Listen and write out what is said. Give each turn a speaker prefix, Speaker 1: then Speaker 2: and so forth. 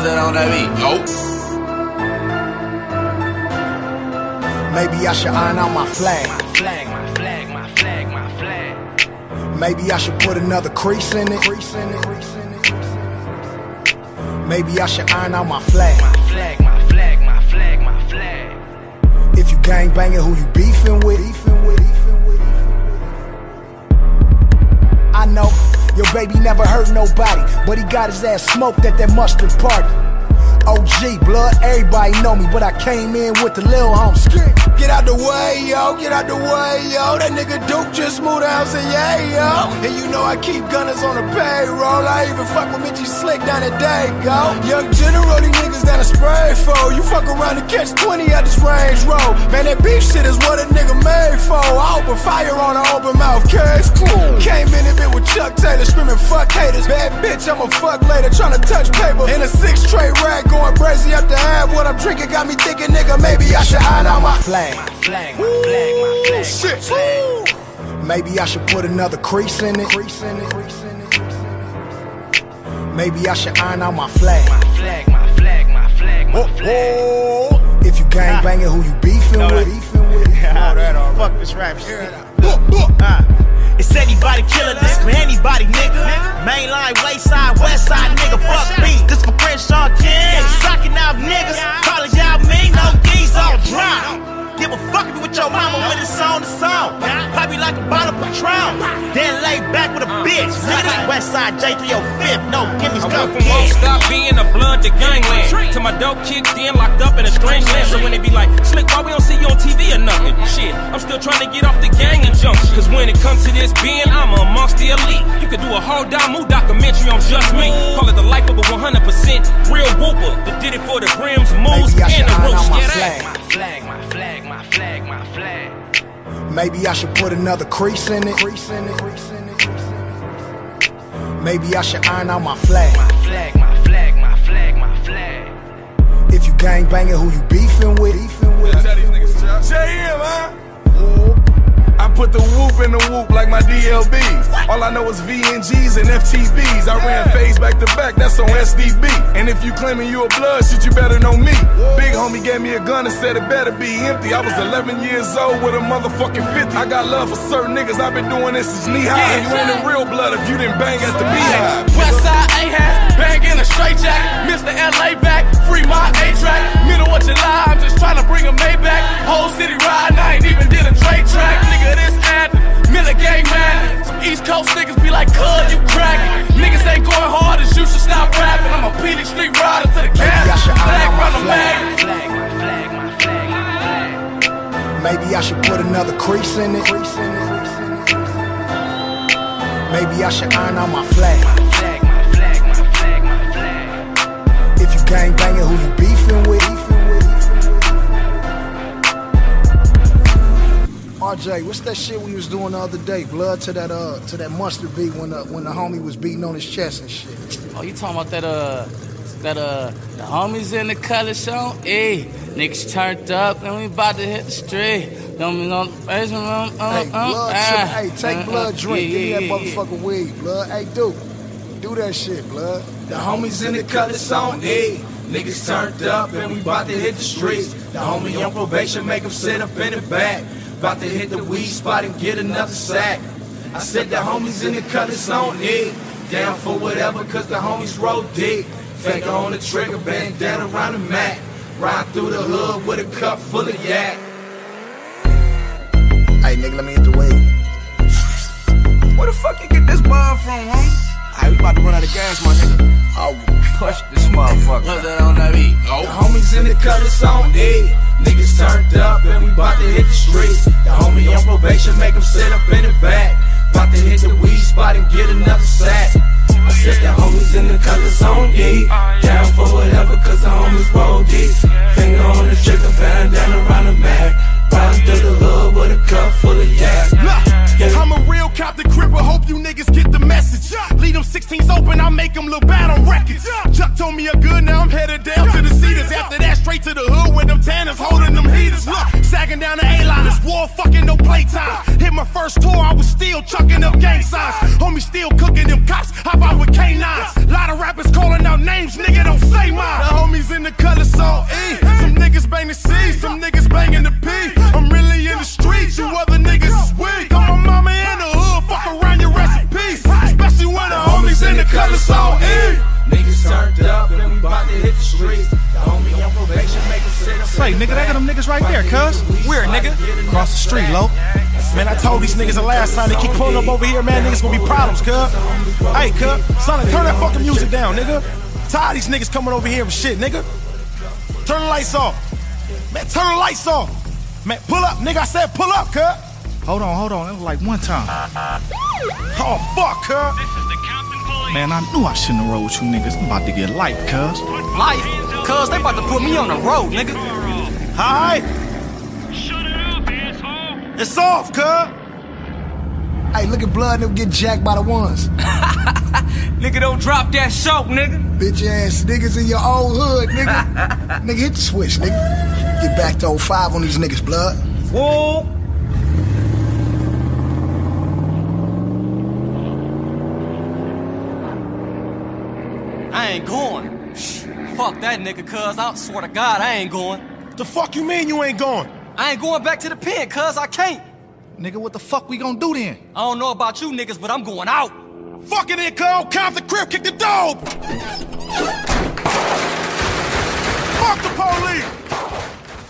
Speaker 1: What's on that beat? Nope.
Speaker 2: Maybe I should iron out my flag.
Speaker 3: My flag, my flag, my flag, my flag.
Speaker 2: Maybe I should put another crease in it. Maybe I should iron out my flag.
Speaker 3: My flag, my flag, my flag, my flag.
Speaker 2: If you gang banging, who you beefing with? I your baby never hurt nobody, but he got his ass smoked at that mustard party. OG, blood, everybody know me, but I came in with the lil homies. Get out the way, yo, get out the way, yo. That nigga Duke just moved out, say yeah, yo. And you know I keep gunners on the payroll. I even fuck with Mitchy Slick down at Dago. Young General, these niggas down a spray for. You fuck around and catch 20 at this range road. Man, that beef shit is what a nigga made for. I open fire on an open mouth case. Cool. Came in a bit with Chuck Taylor screaming fuck haters. Bad bitch, I'm a fuck later, tryna touch paper. In a six tray rack, going crazy up the half. What I'm drinking got me thinking, nigga, maybe I should iron out my flag.
Speaker 3: My flag, my flag, my flag.
Speaker 2: Shit.
Speaker 3: My flag.
Speaker 2: Maybe I should put another crease in it. Maybe I should iron out my flag.
Speaker 3: Oh,
Speaker 2: if you gang banging, who you beefing with? Beefing with?
Speaker 4: Know that all Fuck this rap shit. It's anybody killing this for anybody, nigga. Mainline, wayside, westside, nigga. Fuck beats. This for Crenshaw King. Sucking out niggas. Calling y'all mean. No D's all drop. Give a fuck if you with your mama when it's on the song. Pop you like a bottle of Patron. Then lay back with a bitch. Nigga, this Westside J304 fifth.
Speaker 5: No,
Speaker 4: give
Speaker 5: me. I won't stop being a blood to gangland. To my dope kicked in, locked up in a strange land. So when they be like, Slick, why we don't see you on TV or nothing? Shit, I'm still trying to get off the gang injunction. Cause when it comes to this being, I'm amongst the elite. You could do a whole Damu documentary on just me. Call it the life of a 100% real whooper. That did it for the brims, moves, and the roots.
Speaker 2: My flag.
Speaker 3: my flag, my flag, my flag, my flag.
Speaker 2: Maybe I should put another crease in it. Crease in it. Crease in it. Crease in it. Maybe I should iron out my flag.
Speaker 3: My flag, my flag, my flag, my flag.
Speaker 2: If you gang banging, who you beefing with?
Speaker 6: JM, huh? I put the whoop in the whoop like my DLBs. All I know is VNGs and FTBs. I ran phase back to back, that's on SDB. And if you claiming you a blood shit, you better know me. Big homie gave me a gun and said it better be empty. I was 11 years old with a motherfucking 50. I got love for certain niggas, I've been doing this since knee high. You ain't in real blood if you didn't bang at the beehive.
Speaker 7: Westside A-hat, bang in a straight jack. Mr. LA back, free my A-track. Middle of July, I'm just trying to bring a Maybach. Whole city
Speaker 2: Maybe I should put another crease in it. Maybe I should iron out my flag. If you gang banging, who you beefing with? RJ, what's that shit we was doing the other day? Blood to that uh to that mustard beat when the when the homie was beating on his chest and shit.
Speaker 8: Oh, you talking about that uh that uh the homies in the color show? Hey, niggas turned up and we about to hit the street. Don't be no basement room. Uh,
Speaker 2: Hey,
Speaker 8: uh,
Speaker 2: blood,
Speaker 8: ah,
Speaker 2: hey, take
Speaker 8: uh,
Speaker 2: blood
Speaker 8: uh,
Speaker 2: drink.
Speaker 8: yeah,
Speaker 2: Give me that
Speaker 8: yeah, yeah.
Speaker 2: motherfucking weed, blood. Hey, dude, do that shit, blood.
Speaker 9: The homies in the colors on E. Niggas turned up and we bout to hit the streets. The homie on probation make him sit up in the back. Bout to hit the weed spot and get another sack. I said the homies in the colors on E. Down for whatever cause the homies roll deep. Finger on the trigger, bandana around the mat. Ride through the hood with a cup full of yak.
Speaker 2: Hey, nigga, let me hit the weed.
Speaker 9: Where the fuck you get this ball from, homie? Alright, we about to run out of gas, my nigga.
Speaker 2: Oh,
Speaker 9: Push this motherfucker.
Speaker 1: What's that on that beat?
Speaker 9: The homies in the colors on E. Niggas turned up and we bout to hit the streets. The homie on probation make him sit up in the back. Bout to hit the weed spot and get another sack. I said the homies in the colors on E.
Speaker 7: 16s open, I make them look bad on records. Chuck told me a good, now I'm headed down to the cedars. After that, straight to the hood with them tanners holding them heaters. Look, sagging down the A-liners, war fucking no playtime. Hit my first tour, I was still chucking up gang signs. Nigga,
Speaker 9: they got them niggas right there, cuz.
Speaker 10: Where, nigga?
Speaker 9: Across the street, low.
Speaker 7: Man, I told these niggas the last time they keep pulling up over here, man, niggas gonna be problems, cuz. Hey, cuz, son, turn that fucking music down, nigga. Tired these niggas coming over here with shit, nigga. Turn the lights off. Man, turn the lights off. Man, pull up, nigga. I said pull up, cuz.
Speaker 9: Hold on, hold on. It was like one time.
Speaker 7: Oh, fuck, cuz.
Speaker 9: Man, I knew I shouldn't have rolled with you niggas. I'm about to get life, cuz.
Speaker 10: Life? Cuz they about to put me on the road, nigga.
Speaker 7: Hi. Shut it up, asshole! It's off, cuz.
Speaker 2: Hey, look at blood and get jacked by the ones.
Speaker 10: Nigga, don't drop that soap, nigga.
Speaker 2: Bitch ass niggas in your old hood, nigga. nigga, hit the switch, nigga. Get back to 05 on these niggas, blood.
Speaker 10: Whoa. I ain't going. Fuck that nigga, cuz. I swear to God, I ain't going.
Speaker 7: The fuck you mean you ain't going?
Speaker 10: I ain't going back to the pen, cuz I can't.
Speaker 9: Nigga, what the fuck we gonna do then?
Speaker 10: I don't know about you niggas, but I'm going out.
Speaker 7: Fuck it in, cuz. Count the crib, kick the dog. Fuck the police.